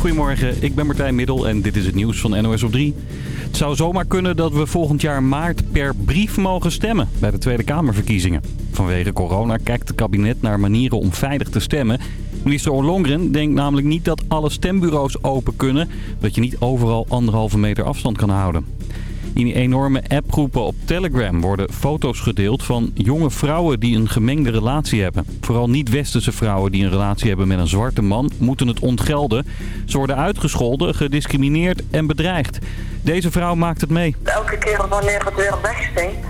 Goedemorgen, ik ben Martijn Middel en dit is het nieuws van NOS op 3. Het zou zomaar kunnen dat we volgend jaar maart per brief mogen stemmen bij de Tweede Kamerverkiezingen. Vanwege corona kijkt het kabinet naar manieren om veilig te stemmen. Minister Ollongren denkt namelijk niet dat alle stembureaus open kunnen... dat je niet overal anderhalve meter afstand kan houden. In enorme appgroepen op Telegram worden foto's gedeeld van jonge vrouwen die een gemengde relatie hebben. Vooral niet-westerse vrouwen die een relatie hebben met een zwarte man moeten het ontgelden. Ze worden uitgescholden, gediscrimineerd en bedreigd. Deze vrouw maakt het mee. Elke keer wanneer het weer wegstinkt,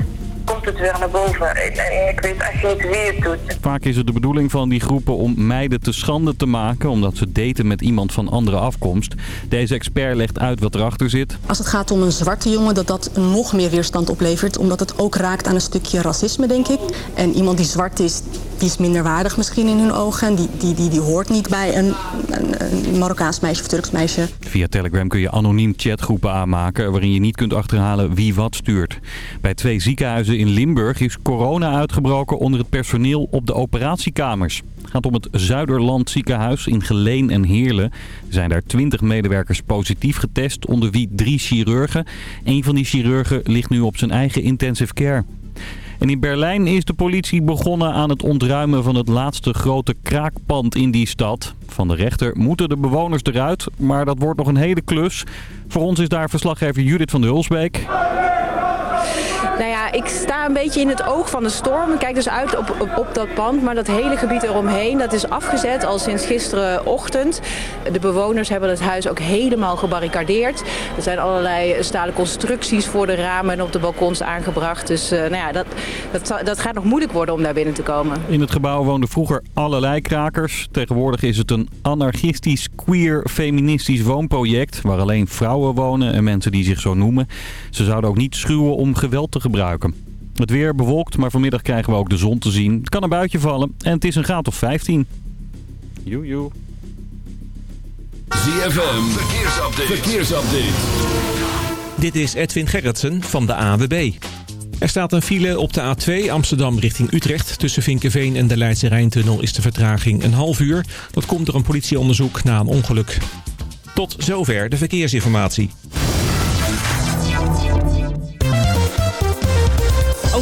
komt het weer naar boven. En ik weet echt niet wie het doet. Vaak is het de bedoeling van die groepen om meiden te schande te maken... omdat ze daten met iemand van andere afkomst. Deze expert legt uit wat erachter zit. Als het gaat om een zwarte jongen, dat dat nog meer weerstand oplevert. Omdat het ook raakt aan een stukje racisme, denk ik. En iemand die zwart is, die is minderwaardig misschien in hun ogen. En die, die, die, die hoort niet bij een, een, een Marokkaans meisje of Turks meisje. Via Telegram kun je anoniem chatgroepen aanmaken... waarin je niet kunt achterhalen wie wat stuurt. Bij twee ziekenhuizen in Limburg is corona uitgebroken onder het personeel op de operatiekamers. Het gaat om het Zuiderland ziekenhuis in Geleen en Heerlen. Er zijn daar 20 medewerkers positief getest, onder wie drie chirurgen. Een van die chirurgen ligt nu op zijn eigen intensive care. En in Berlijn is de politie begonnen aan het ontruimen van het laatste grote kraakpand in die stad. Van de rechter moeten de bewoners eruit, maar dat wordt nog een hele klus. Voor ons is daar verslaggever Judith van de Hulsbeek. Nou ja, ik sta een beetje in het oog van de storm. Ik kijk dus uit op, op, dat pand, maar dat hele gebied eromheen, dat is afgezet al sinds gisterenochtend. De bewoners hebben het huis ook helemaal gebarricadeerd. Er zijn allerlei stalen constructies voor de ramen en op de balkons aangebracht. Dus uh, nou ja, dat, dat, dat gaat nog moeilijk worden om daar binnen te komen. In het gebouw woonden vroeger allerlei krakers. Tegenwoordig is het een anarchistisch, queer, feministisch woonproject... waar alleen vrouwen wonen en mensen die zich zo noemen. Ze zouden ook niet schuwen om geweld te gebruiken. Het weer bewolkt, maar vanmiddag krijgen we ook de zon te zien. Het kan een buitje vallen en het is een graad of 15. Joejoe. ZFM, verkeersupdate. verkeersupdate. Dit is Edwin Gerritsen van de AWB. Er staat een file op de A2 Amsterdam richting Utrecht. Tussen Vinkenveen en de Leidse Rijntunnel is de vertraging een half uur. Dat komt door een politieonderzoek na een ongeluk. Tot zover de verkeersinformatie.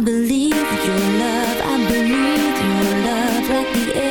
Believe your love, I believe your love. Like the air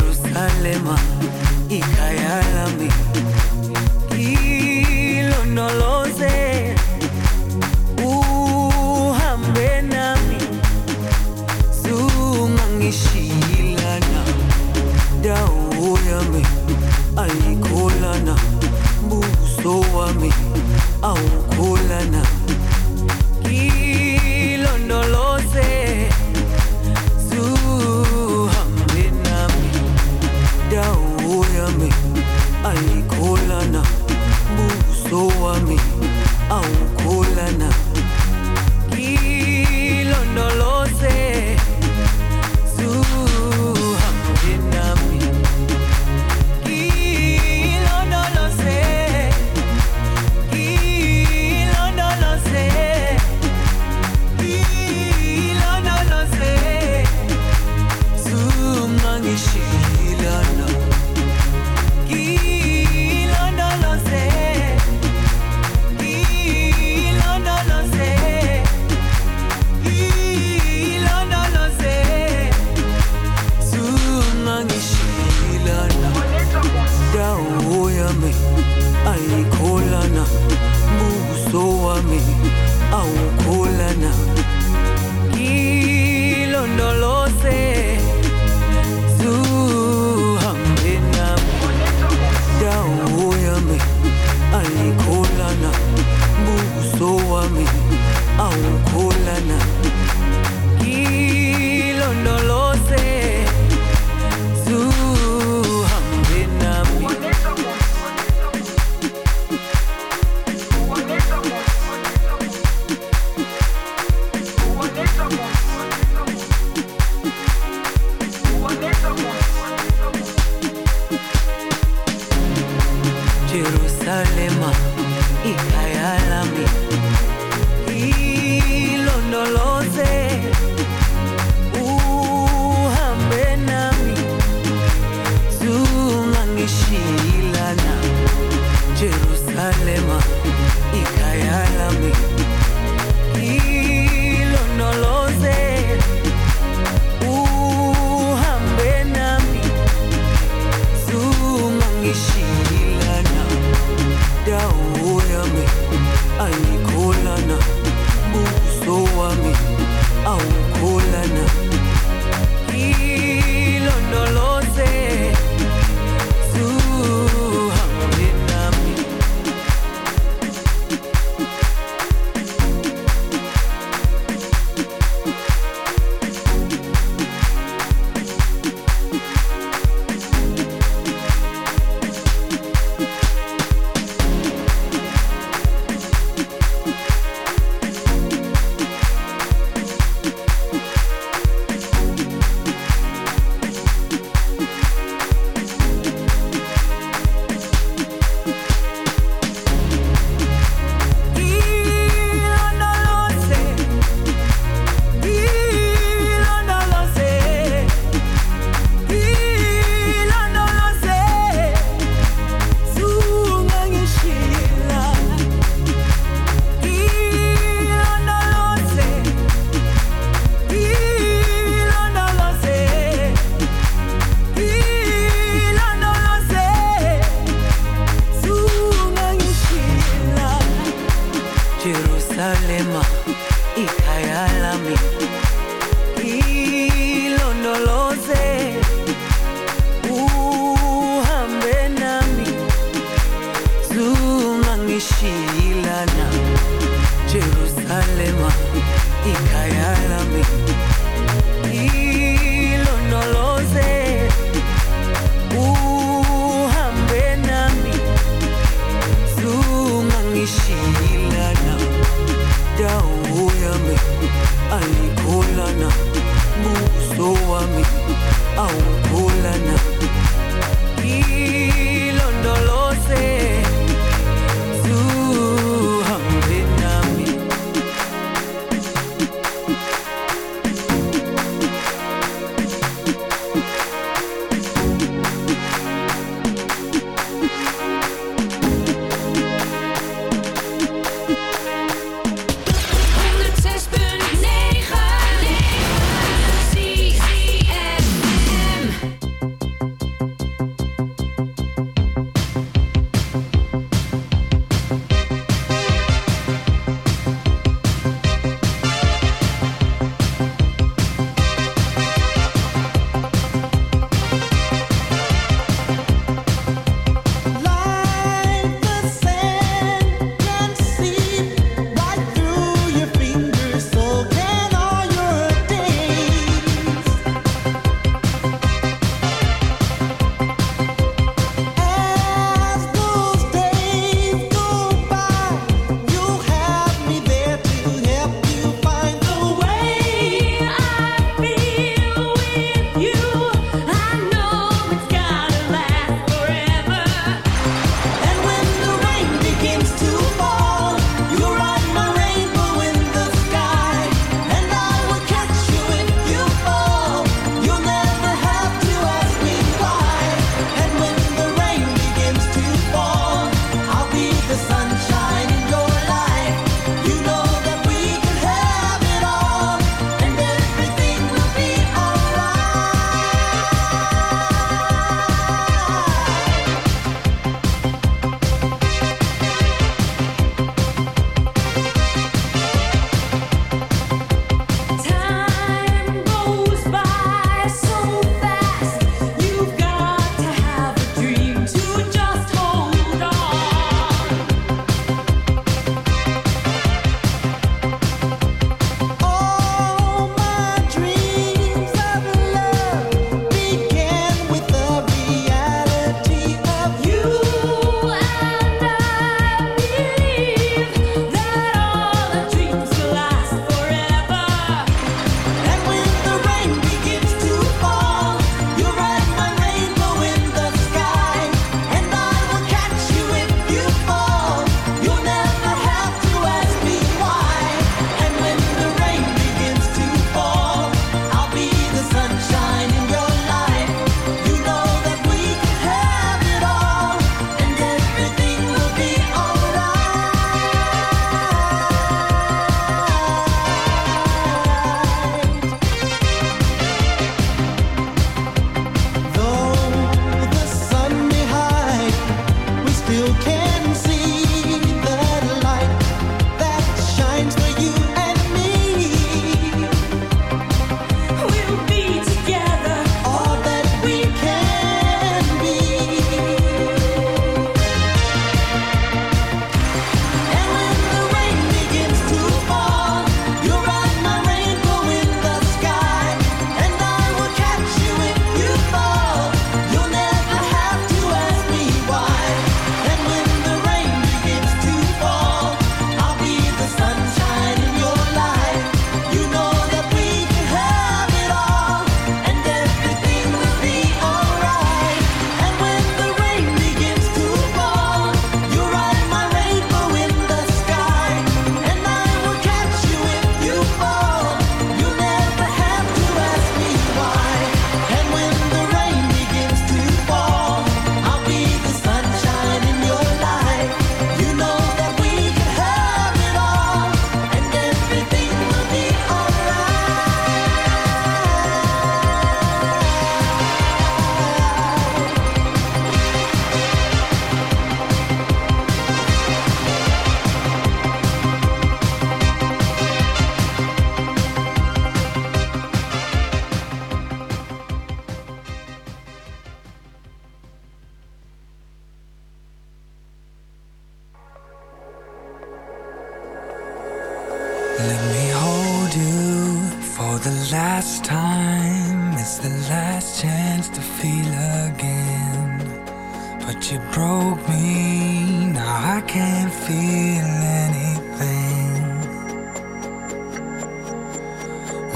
Jerusalema ikhaya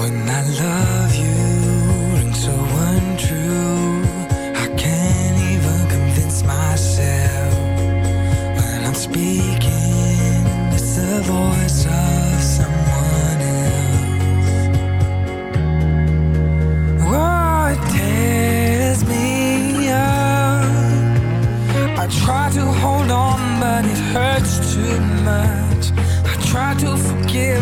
When I love you, and so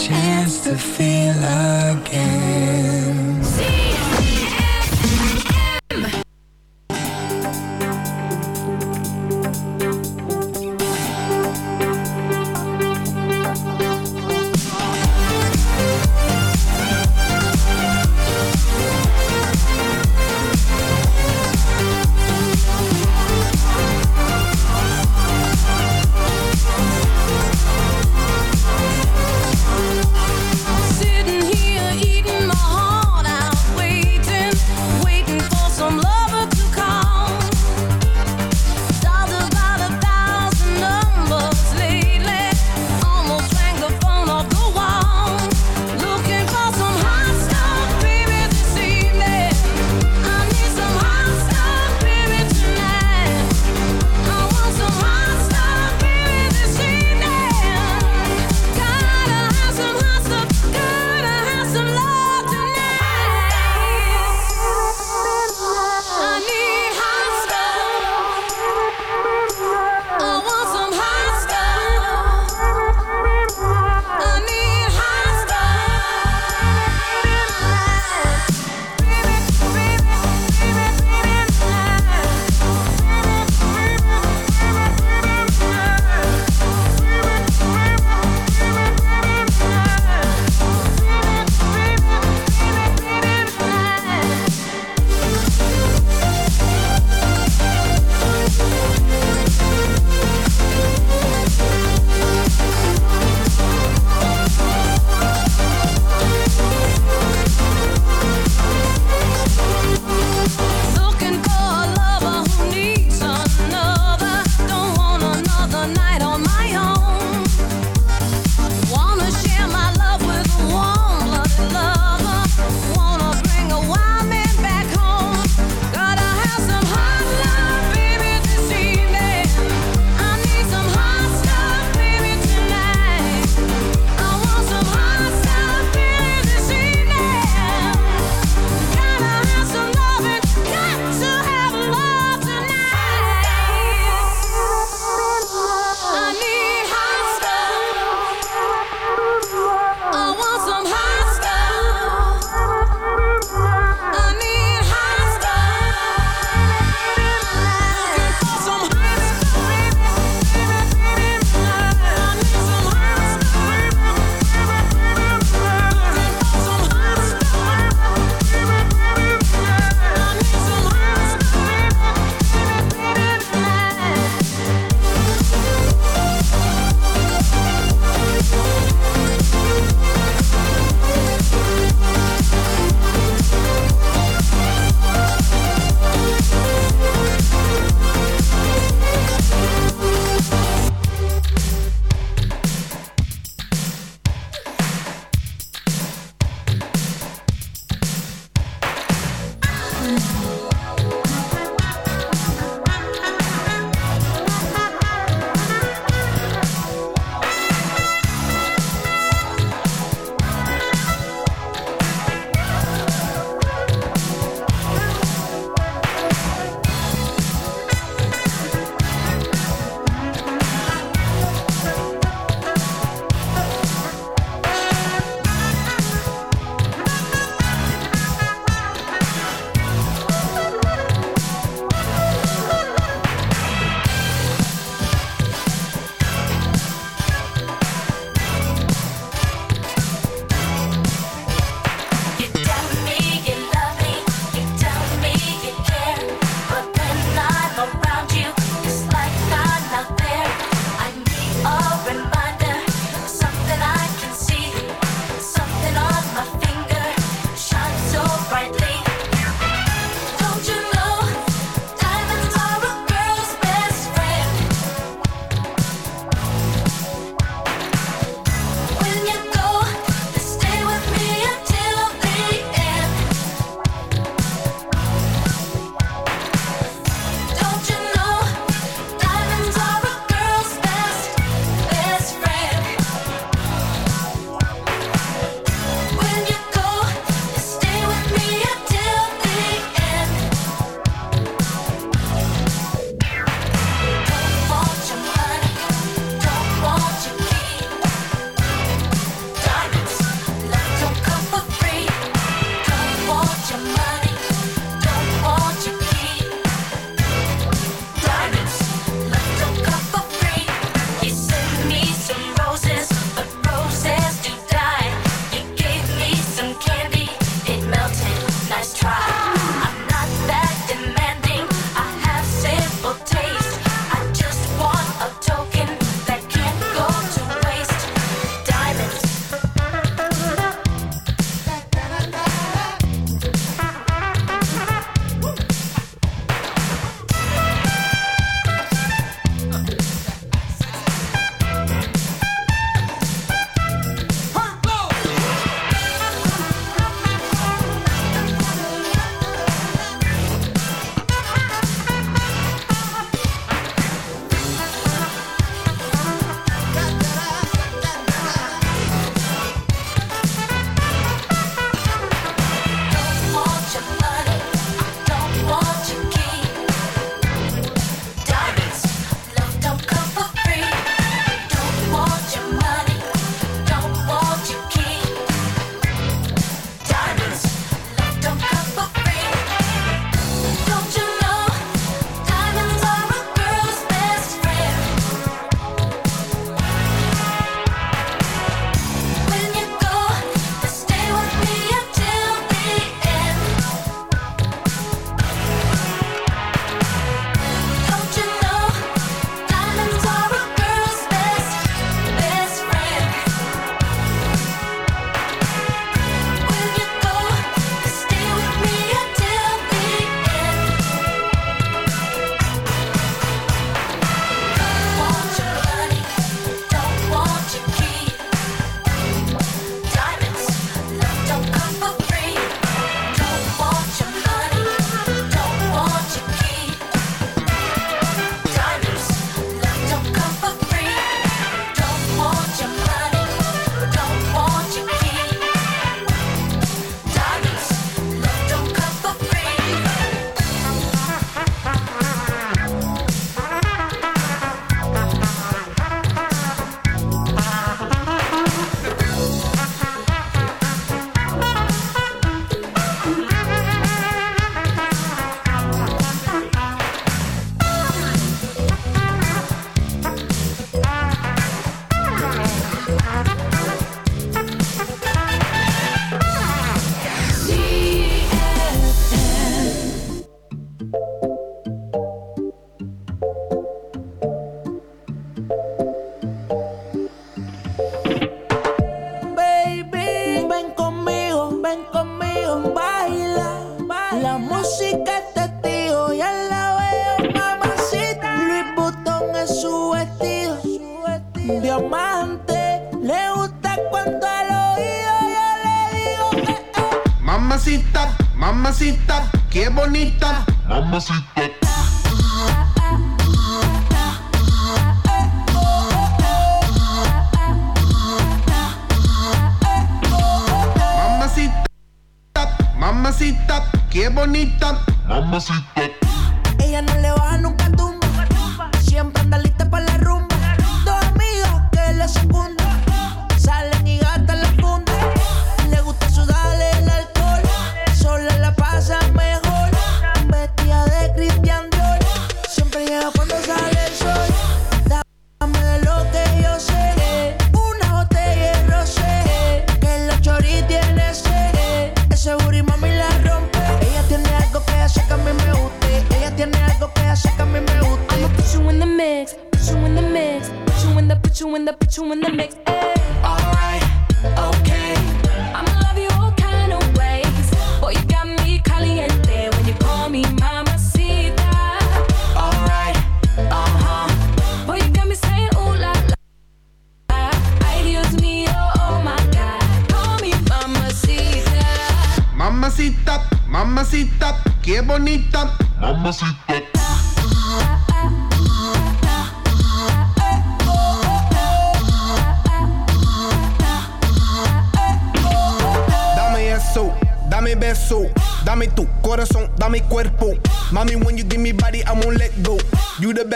chance to feel again.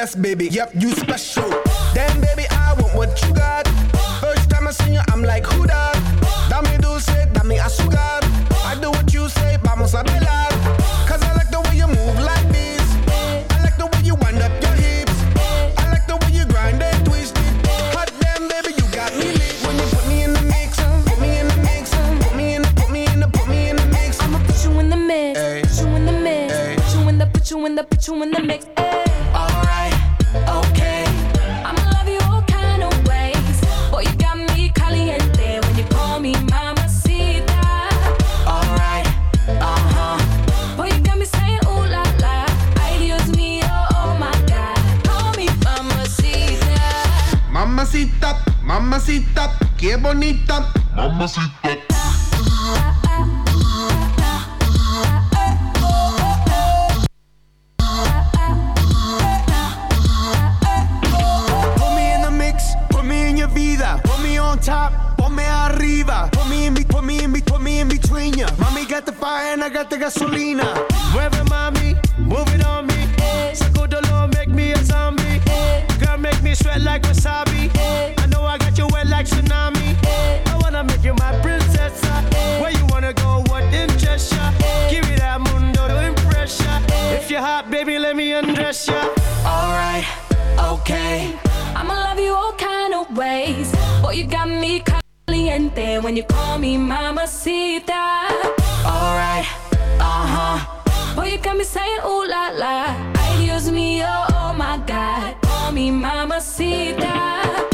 yes, baby. Yep, you special. ways. Boy, you got me caliente when you call me mamacita. Alright, uh huh. Boy, you got me saying ooh la la. Ay, Dios mío, oh, oh my God. Call me mamacita.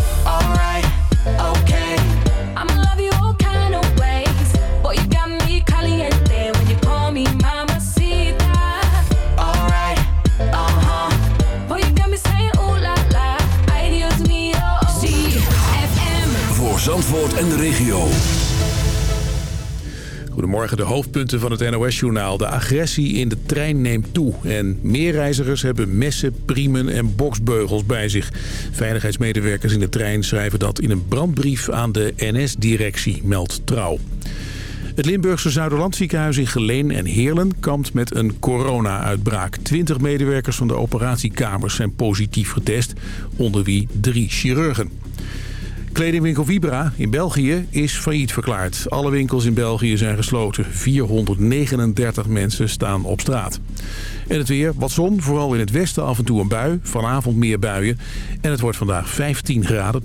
En de regio. Goedemorgen, de hoofdpunten van het NOS-journaal. De agressie in de trein neemt toe en meer reizigers hebben messen, priemen en boksbeugels bij zich. Veiligheidsmedewerkers in de trein schrijven dat in een brandbrief aan de NS-directie, meldt Trouw. Het Limburgse Zuiderlandziekenhuis in Geleen en Heerlen kampt met een corona-uitbraak. Twintig medewerkers van de operatiekamers zijn positief getest, onder wie drie chirurgen. Kledingwinkel Vibra in België is failliet verklaard. Alle winkels in België zijn gesloten. 439 mensen staan op straat. En het weer, wat zon, vooral in het westen af en toe een bui. Vanavond meer buien. En het wordt vandaag 15 graden.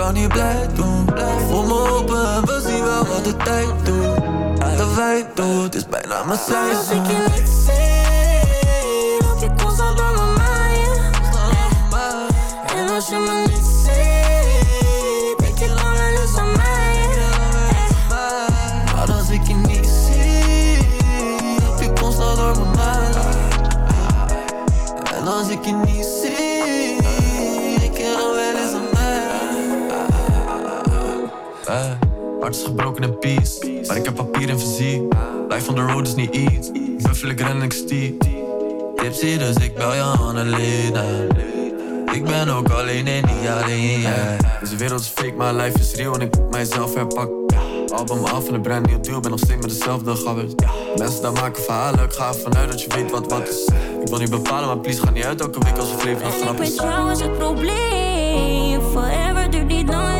kan niet blij doen. Voel me open we zien wel wat de tijd doet. De wij doet, is bijna mijn seizoen life is real en ik moet mijzelf herpakken. Album af en een brand nieuw deal, ben nog steeds met dezelfde gabbers. Mensen daar maken verhalen, ik ga ervan uit dat je weet wat wat is. Ik wil niet bepalen, maar please ga niet uit elke week als een vreemde grap is. Ik weet trouwens het probleem, forever duurt niet lang.